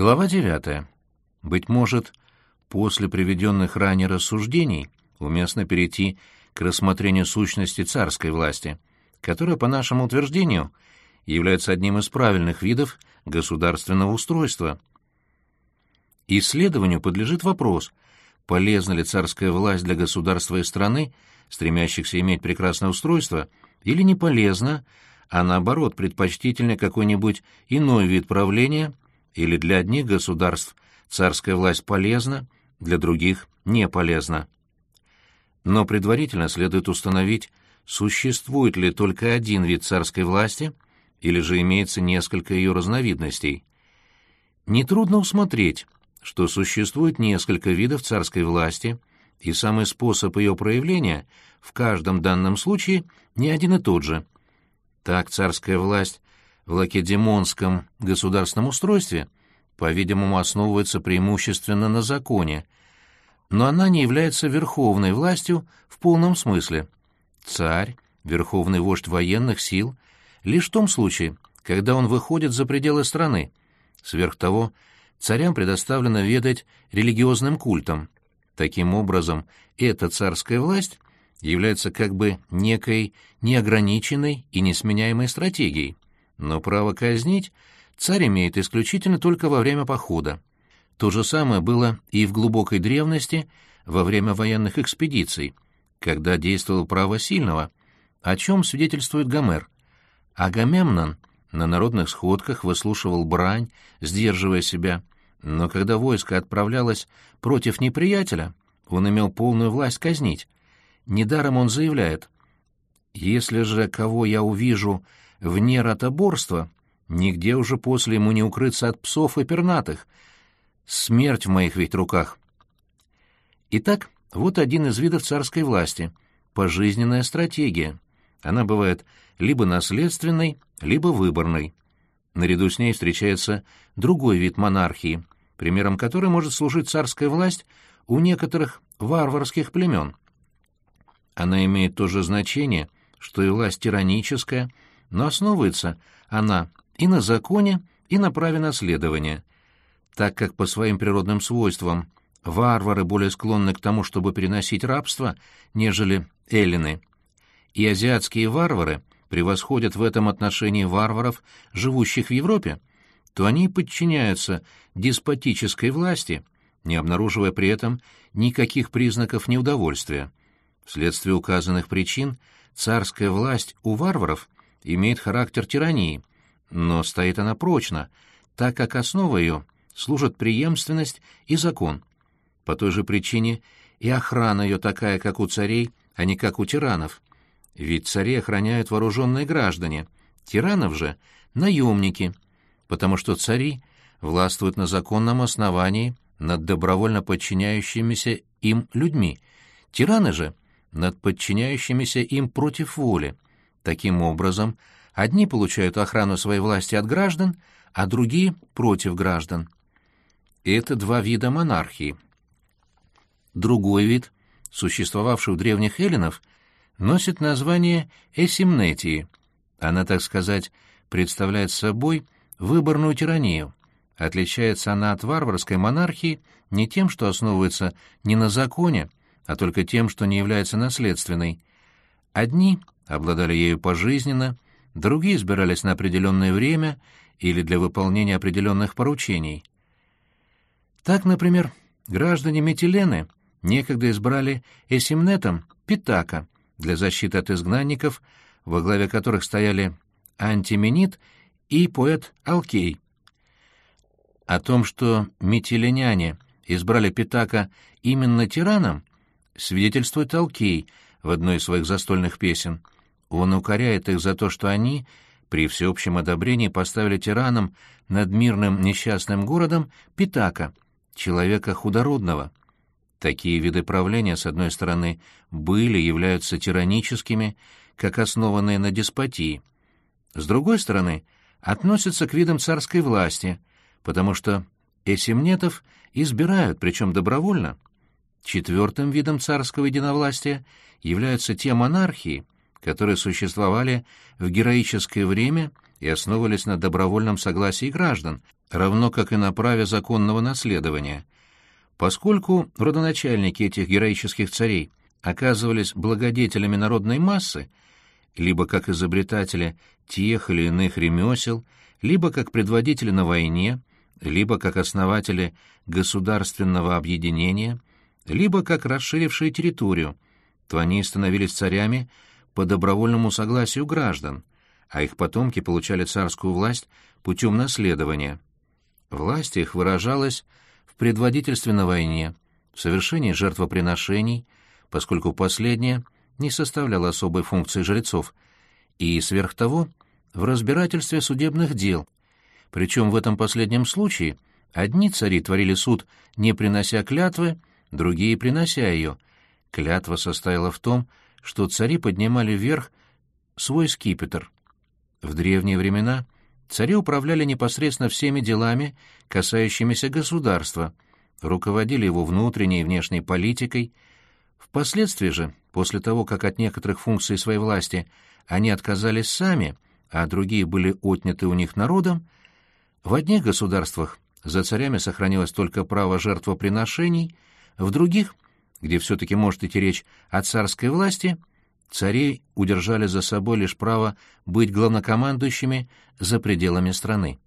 Глава 9. Быть может, после приведенных ранее рассуждений уместно перейти к рассмотрению сущности царской власти, которая, по нашему утверждению, является одним из правильных видов государственного устройства. Исследованию подлежит вопрос, полезна ли царская власть для государства и страны, стремящихся иметь прекрасное устройство, или не полезна, а наоборот предпочтительный какой-нибудь иной вид правления – или для одних государств царская власть полезна, для других не полезна. Но предварительно следует установить, существует ли только один вид царской власти или же имеется несколько ее разновидностей. Нетрудно усмотреть, что существует несколько видов царской власти, и самый способ ее проявления в каждом данном случае не один и тот же. Так царская власть в лакедемонском государственном устройстве, по-видимому, основывается преимущественно на законе, но она не является верховной властью в полном смысле. Царь, верховный вождь военных сил, лишь в том случае, когда он выходит за пределы страны. Сверх того, царям предоставлено ведать религиозным культом. Таким образом, эта царская власть является как бы некой неограниченной и несменяемой стратегией – но право казнить царь имеет исключительно только во время похода. То же самое было и в глубокой древности во время военных экспедиций, когда действовало право сильного, о чем свидетельствует Гомер. Агамемнон на народных сходках выслушивал брань, сдерживая себя, но когда войско отправлялось против неприятеля, он имел полную власть казнить. Недаром он заявляет, «Если же кого я увижу вне ротоборства, нигде уже после ему не укрыться от псов и пернатых. Смерть в моих ведь руках. Итак, вот один из видов царской власти — пожизненная стратегия. Она бывает либо наследственной, либо выборной. Наряду с ней встречается другой вид монархии, примером которой может служить царская власть у некоторых варварских племен. Она имеет то же значение, что и власть тираническая — но основывается она и на законе, и на праве наследования, так как по своим природным свойствам варвары более склонны к тому, чтобы переносить рабство, нежели эллины. И азиатские варвары превосходят в этом отношении варваров, живущих в Европе, то они подчиняются деспотической власти, не обнаруживая при этом никаких признаков неудовольствия. Вследствие указанных причин царская власть у варваров имеет характер тирании, но стоит она прочно, так как основа ее служит преемственность и закон. По той же причине и охрана ее такая, как у царей, а не как у тиранов. Ведь цари охраняют вооруженные граждане, тиранов же — наемники, потому что цари властвуют на законном основании над добровольно подчиняющимися им людьми, тираны же — над подчиняющимися им против воли — Таким образом, одни получают охрану своей власти от граждан, а другие — против граждан. Это два вида монархии. Другой вид, существовавший у древних эллинов, носит название эсимнетии. Она, так сказать, представляет собой выборную тиранию. Отличается она от варварской монархии не тем, что основывается не на законе, а только тем, что не является наследственной. Одни обладали ею пожизненно, другие избирались на определенное время или для выполнения определенных поручений. Так, например, граждане Метилены некогда избрали эсимнетом Питака для защиты от изгнанников, во главе которых стояли антименит и поэт Алкей. О том, что метиленяне избрали Питака именно тираном, свидетельствует Алкей в одной из своих застольных песен — он укоряет их за то, что они, при всеобщем одобрении, поставили тираном над мирным несчастным городом Питака, человека худородного. Такие виды правления, с одной стороны, были, являются тираническими, как основанные на деспотии. С другой стороны, относятся к видам царской власти, потому что эсимнетов избирают, причем добровольно. Четвертым видом царского единовластия являются те монархии, которые существовали в героическое время и основывались на добровольном согласии граждан, равно как и на праве законного наследования. Поскольку родоначальники этих героических царей оказывались благодетелями народной массы, либо как изобретатели тех или иных ремесел, либо как предводители на войне, либо как основатели государственного объединения, либо как расширившие территорию, то они становились царями по добровольному согласию граждан, а их потомки получали царскую власть путем наследования. Власть их выражалась в предводительстве на войне, в совершении жертвоприношений, поскольку последнее не составляло особой функции жрецов, и, сверх того, в разбирательстве судебных дел, причем в этом последнем случае одни цари творили суд, не принося клятвы, другие принося ее. Клятва состояла в том, что цари поднимали вверх свой скипетр. В древние времена цари управляли непосредственно всеми делами, касающимися государства, руководили его внутренней и внешней политикой. Впоследствии же, после того, как от некоторых функций своей власти они отказались сами, а другие были отняты у них народом, в одних государствах за царями сохранилось только право жертвоприношений, в других, где все-таки может идти речь о царской власти, царей удержали за собой лишь право быть главнокомандующими за пределами страны.